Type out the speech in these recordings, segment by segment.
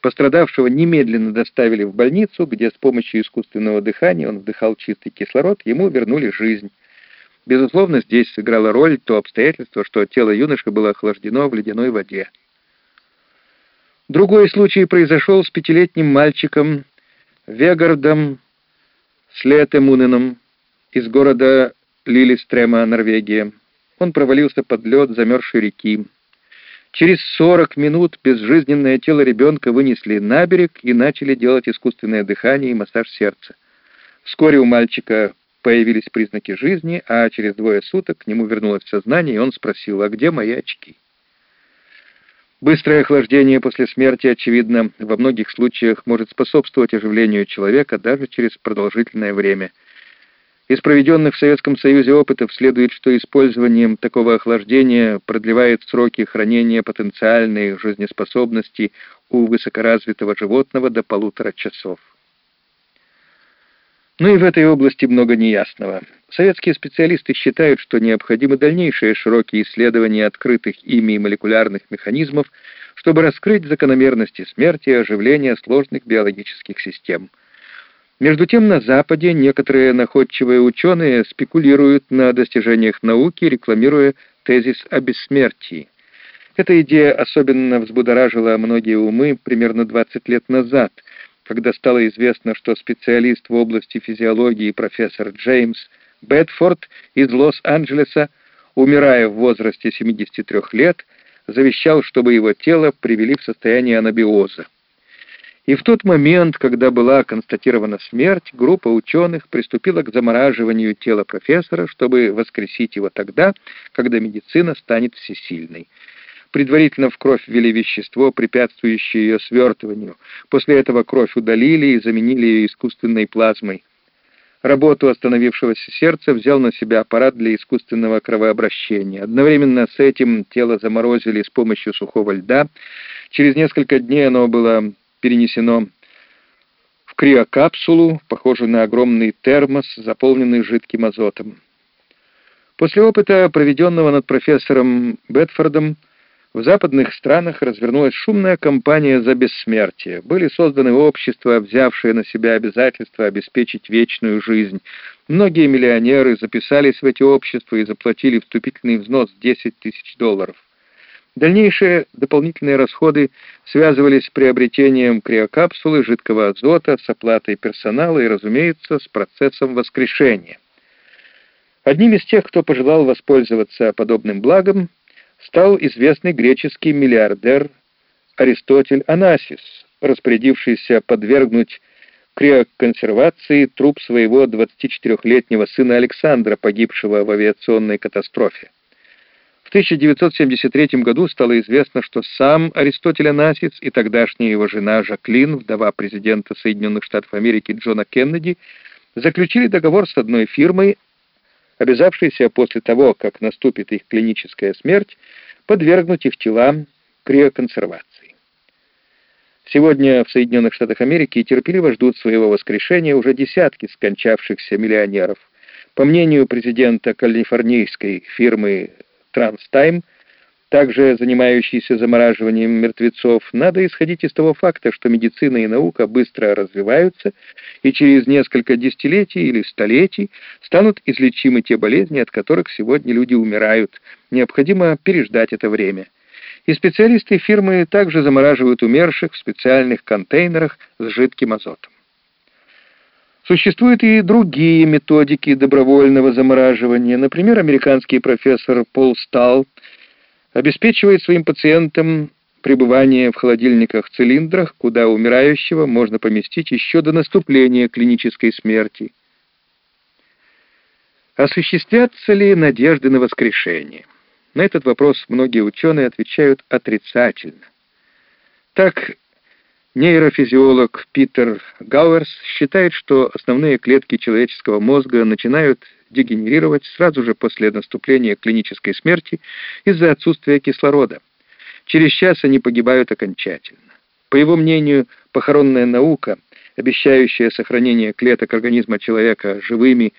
Пострадавшего немедленно доставили в больницу, где с помощью искусственного дыхания он вдыхал чистый кислород, ему вернули жизнь. Безусловно, здесь сыграла роль то обстоятельство, что тело юноши было охлаждено в ледяной воде. Другой случай произошел с пятилетним мальчиком Вегардом Слетемуненом из города Лилистрема, Норвегия. Он провалился под лед замерзшей реки. Через 40 минут безжизненное тело ребенка вынесли на берег и начали делать искусственное дыхание и массаж сердца. Вскоре у мальчика появились признаки жизни, а через двое суток к нему вернулось сознание, и он спросил, а где мои очки? Быстрое охлаждение после смерти, очевидно, во многих случаях может способствовать оживлению человека даже через продолжительное время – из проведенных в Советском Союзе опытов следует, что использованием такого охлаждения продлевает сроки хранения потенциальной жизнеспособности у высокоразвитого животного до полутора часов. Ну и в этой области много неясного. Советские специалисты считают, что необходимы дальнейшие широкие исследования открытых ими молекулярных механизмов, чтобы раскрыть закономерности смерти и оживления сложных биологических систем – между тем, на Западе некоторые находчивые ученые спекулируют на достижениях науки, рекламируя тезис о бессмертии. Эта идея особенно взбудоражила многие умы примерно 20 лет назад, когда стало известно, что специалист в области физиологии профессор Джеймс Бетфорд из Лос-Анджелеса, умирая в возрасте 73 лет, завещал, чтобы его тело привели в состояние анабиоза. И в тот момент, когда была констатирована смерть, группа ученых приступила к замораживанию тела профессора, чтобы воскресить его тогда, когда медицина станет всесильной. Предварительно в кровь ввели вещество, препятствующее ее свертыванию. После этого кровь удалили и заменили ее искусственной плазмой. Работу остановившегося сердца взял на себя аппарат для искусственного кровообращения. Одновременно с этим тело заморозили с помощью сухого льда. Через несколько дней оно было перенесено в криокапсулу, похожую на огромный термос, заполненный жидким азотом. После опыта, проведенного над профессором Бетфордом, в западных странах развернулась шумная кампания за бессмертие. Были созданы общества, взявшие на себя обязательство обеспечить вечную жизнь. Многие миллионеры записались в эти общества и заплатили вступительный взнос 10 тысяч долларов. Дальнейшие дополнительные расходы связывались с приобретением криокапсулы жидкого азота, с оплатой персонала и, разумеется, с процессом воскрешения. Одним из тех, кто пожелал воспользоваться подобным благом, стал известный греческий миллиардер Аристотель Анасис, распорядившийся подвергнуть криоконсервации труп своего 24-летнего сына Александра, погибшего в авиационной катастрофе. В 1973 году стало известно, что сам Аристотель Анасиц и тогдашняя его жена Жаклин, вдова президента Соединенных Штатов Америки Джона Кеннеди, заключили договор с одной фирмой, обязавшейся после того, как наступит их клиническая смерть, подвергнуть их телам криоконсервации. Сегодня в Соединенных Штатах Америки терпеливо ждут своего воскрешения уже десятки скончавшихся миллионеров. По мнению президента калифорнийской фирмы Транстайм, также занимающийся замораживанием мертвецов, надо исходить из того факта, что медицина и наука быстро развиваются и через несколько десятилетий или столетий станут излечимы те болезни, от которых сегодня люди умирают. Необходимо переждать это время. И специалисты фирмы также замораживают умерших в специальных контейнерах с жидким азотом. Существуют и другие методики добровольного замораживания. Например, американский профессор Пол Стал обеспечивает своим пациентам пребывание в холодильниках-цилиндрах, куда умирающего можно поместить еще до наступления клинической смерти. Осуществятся ли надежды на воскрешение? На этот вопрос многие ученые отвечают отрицательно. Так, Нейрофизиолог Питер Гауэрс считает, что основные клетки человеческого мозга начинают дегенерировать сразу же после наступления клинической смерти из-за отсутствия кислорода. Через час они погибают окончательно. По его мнению, похоронная наука, обещающая сохранение клеток организма человека живыми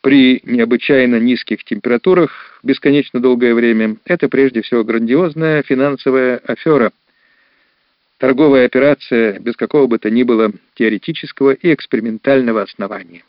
при необычайно низких температурах бесконечно долгое время, это прежде всего грандиозная финансовая афера – Торговая операция без какого бы то ни было теоретического и экспериментального основания.